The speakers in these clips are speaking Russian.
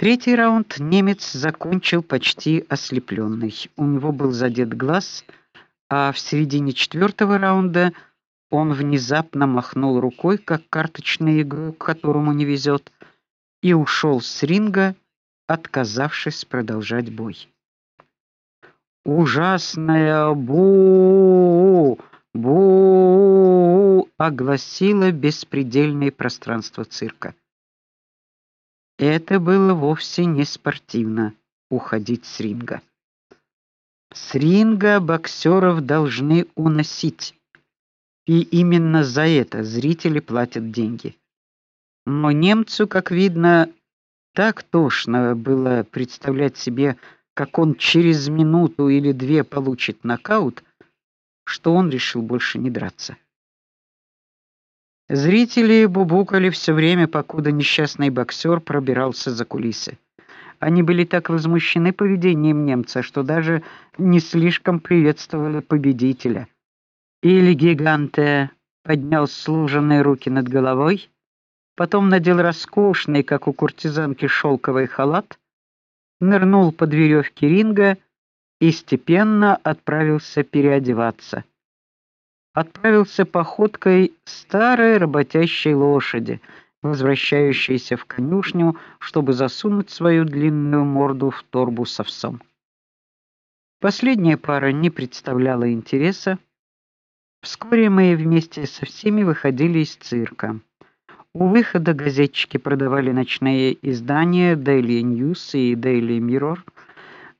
Третий раунд немец закончил почти ослепленный. У него был задет глаз, а в середине четвертого раунда он внезапно махнул рукой, как карточный игрок, которому не везет, и ушел с ринга, отказавшись продолжать бой. Ужасная бу бу огласило беспредельное пространство цирка. Это было вовсе не спортивно уходить с ринга. С ринга боксеров должны уносить. И именно за это зрители платят деньги. Но немцу, как видно, так тошно было представлять себе, как он через минуту или две получит нокаут, что он решил больше не драться. Зрители бубукали все время, покуда несчастный боксер пробирался за кулисы. Они были так возмущены поведением немца, что даже не слишком приветствовали победителя. Или гиганте поднял сложенные руки над головой, потом надел роскошный, как у куртизанки, шелковый халат, нырнул под веревки ринга и степенно отправился переодеваться. Отправился походкой старой работящей лошади, возвращающейся в конюшню, чтобы засунуть свою длинную морду в торбу с овсом. Последняя пара не представляла интереса. Вскоре мы вместе со всеми выходили из цирка. У выхода газетчики продавали ночные издания Daily News и Daily Mirror,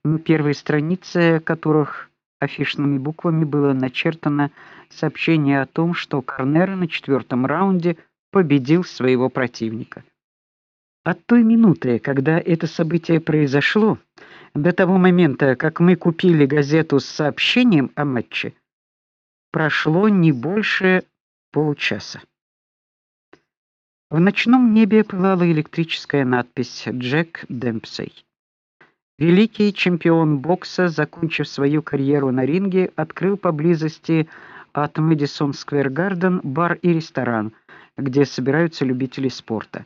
на первой странице которых афишными буквами было начертано сообщение о том, что Корнер на четвертом раунде победил своего противника. От той минуты, когда это событие произошло, до того момента, как мы купили газету с сообщением о матче, прошло не больше получаса. В ночном небе пылала электрическая надпись Джек Демпсей. Великий чемпион бокса, закончив свою карьеру на ринге, открыл поблизости от Мэдисон Сквер Гарден бар и ресторан, где собираются любители спорта.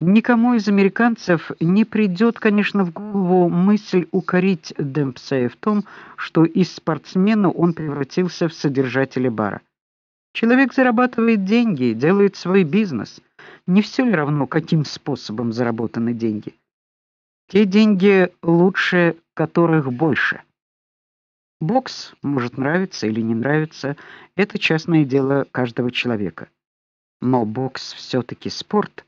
Никому из американцев не придет, конечно, в голову мысль укорить Демпсея в том, что из спортсмена он превратился в содержателя бара. Человек зарабатывает деньги, делает свой бизнес. Не все ли равно, каким способом заработаны деньги? Те деньги лучше, которых больше. Бокс может нравиться или не нравиться, это частное дело каждого человека. Но бокс все таки спорт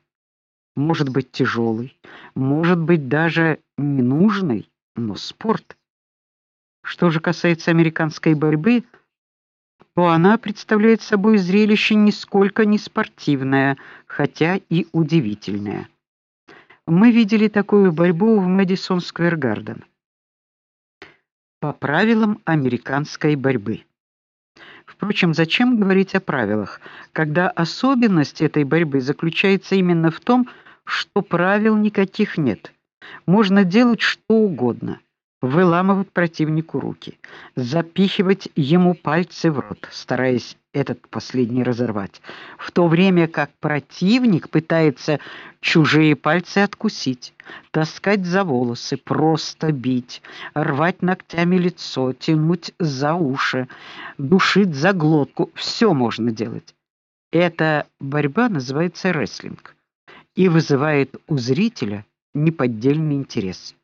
может быть тяжелый, может быть даже ненужный, но спорт. Что же касается американской борьбы, то она представляет собой зрелище нисколько не спортивное, хотя и удивительное. Мы видели такую борьбу в Мэдисон Сквер Гарден. По правилам американской борьбы. Впрочем, зачем говорить о правилах, когда особенность этой борьбы заключается именно в том, что правил никаких нет. Можно делать что угодно: выламывать противнику руки, запихивать ему пальцы в рот, стараясь этот последний разорвать, в то время как противник пытается чужие пальцы откусить, таскать за волосы, просто бить, рвать ногтями лицо, тянуть за уши, душить за глотку, все можно делать. Эта борьба называется рестлинг и вызывает у зрителя неподдельный интерес.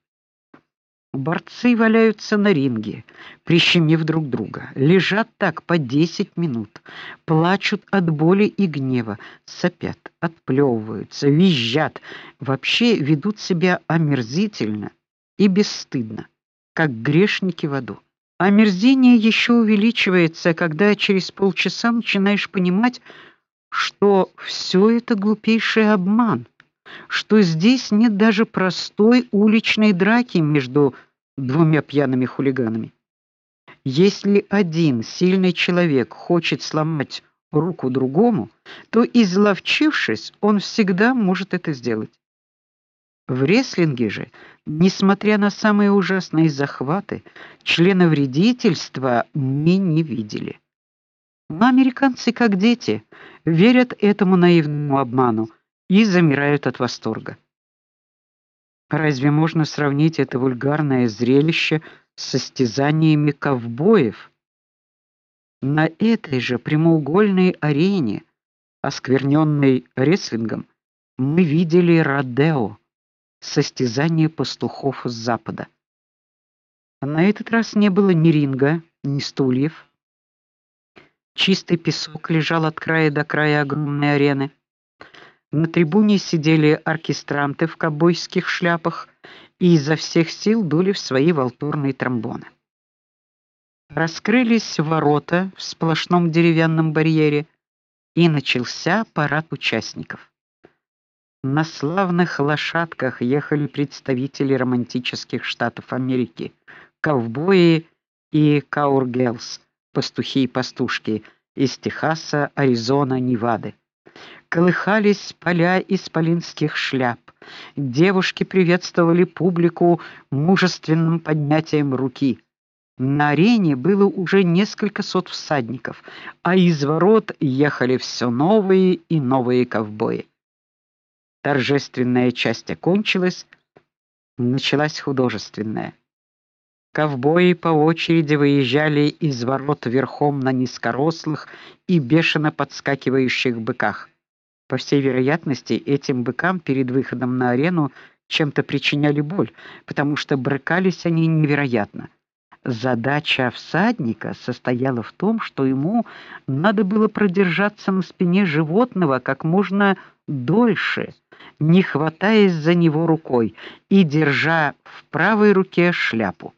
Борцы валяются на ринге, прищемив друг друга, лежат так по 10 минут, плачут от боли и гнева, сопят, отплевываются, визжат, вообще ведут себя омерзительно и бесстыдно, как грешники в аду. Омерзение еще увеличивается, когда через полчаса начинаешь понимать, что все это глупейший обман, что здесь нет даже простой уличной драки между двумя пьяными хулиганами. Если один сильный человек хочет сломать руку другому, то изловчившись, он всегда может это сделать. В рестлинге же, несмотря на самые ужасные захваты, членовредительства мы не видели. Но американцы, как дети, верят этому наивному обману и замирают от восторга. Разве можно сравнить это вульгарное зрелище с состязаниями ковбоев? На этой же прямоугольной арене, оскверненной рестлингом, мы видели родео, состязание пастухов с запада. На этот раз не было ни ринга, ни стульев. Чистый песок лежал от края до края огромной арены. На трибуне сидели оркестранты в ковбойских шляпах и изо всех сил дули в свои валторные тромбоны. Раскрылись ворота в сплошном деревянном барьере, и начался парад участников. На славных лошадках ехали представители романтических штатов Америки, ковбои и каургелс, пастухи и пастушки из Техаса, Аризоны, Невады. Колыхались поля исполинских шляп. Девушки приветствовали публику мужественным поднятием руки. На арене было уже несколько сот всадников, а из ворот ехали все новые и новые ковбои. Торжественная часть окончилась, началась художественная. Ковбои по очереди выезжали из ворот верхом на низкорослых и бешено подскакивающих быках. По всей вероятности, этим быкам перед выходом на арену чем-то причиняли боль, потому что брыкались они невероятно. Задача всадника состояла в том, что ему надо было продержаться на спине животного как можно дольше, не хватаясь за него рукой и держа в правой руке шляпу.